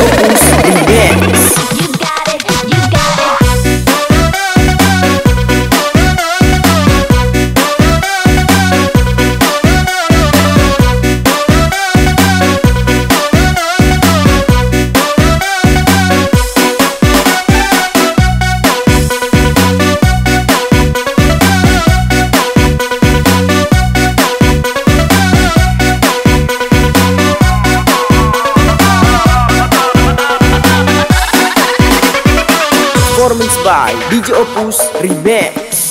Focus. By DJ Opus Remix